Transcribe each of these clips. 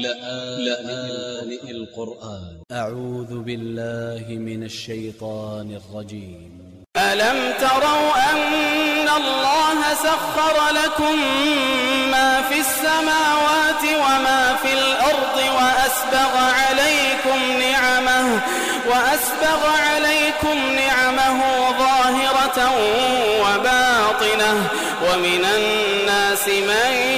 لآن القرآن. أ ع و ذ ب ا ل ل ه من ا ل ش ي ط ا ن ا ل ج ي م ألم تروا أن الله سخر لكم ما في السماوات وما في الأرض وأسبغ عليكم نعمه وأسبغ عليكم نعمه ظاهرة وباطنة ومن الناس من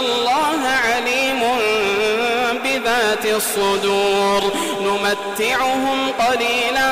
الله عليم بذات الصدور. نمتعهم قليلا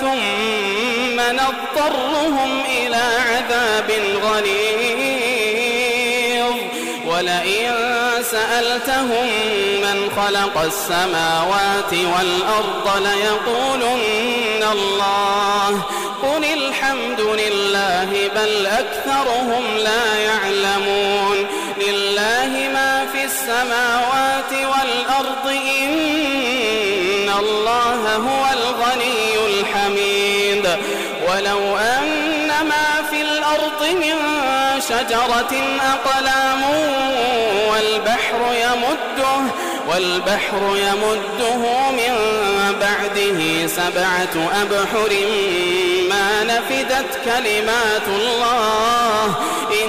ثم نضطرهم إلى عذاب غليظ. ولئن سألتهم من خلق السماوات والأرض ليقولن الله. قل الحمد لله بل أكثرهم لا يعلمون. لله ما في السماوات والأرض إن الله هو الغني الحميد. ولو أن ما في الأرض من شجرة أقلام والبحر يمده والبحر يمده من بعده سبعة أبحر ما نفدت كلمات الله. إن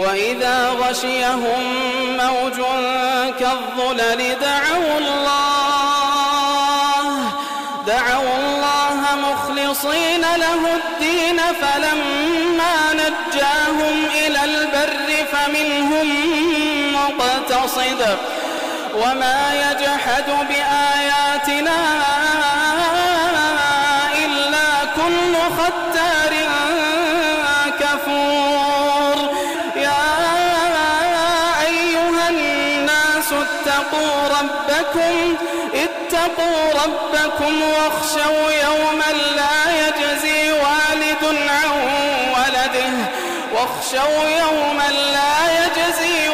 وإذا غشيهم موج كالظلل دعوا الله دعوا الله مخلصين له الدين فلما نجاهم إلى البر فمنهم مقتصد. وما يجحد بآياتنا اتقوا ربكم اتقوا ربكم واخشوا يوما لا يجزي والد عن ولده واخشوا يوما لا يجزي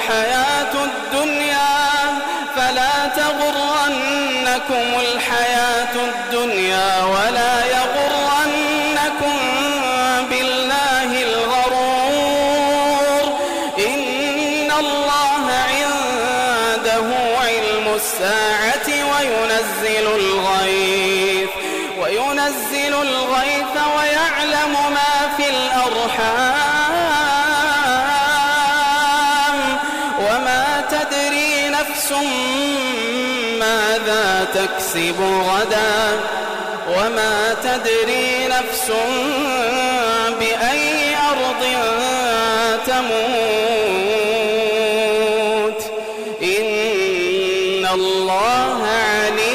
الحياة الدنيا فلا تغرنكم الحياة الدنيا ولا يغرنكم بالله الغرور. إن الله عنده علم الساعة وينزل الغيث وينزل الغيث ويعلم ما في الأرحام. نفس ماذا تكسب غدا وما تدري نفس بأي أرض تموت إن الله عليم